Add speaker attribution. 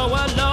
Speaker 1: so alone.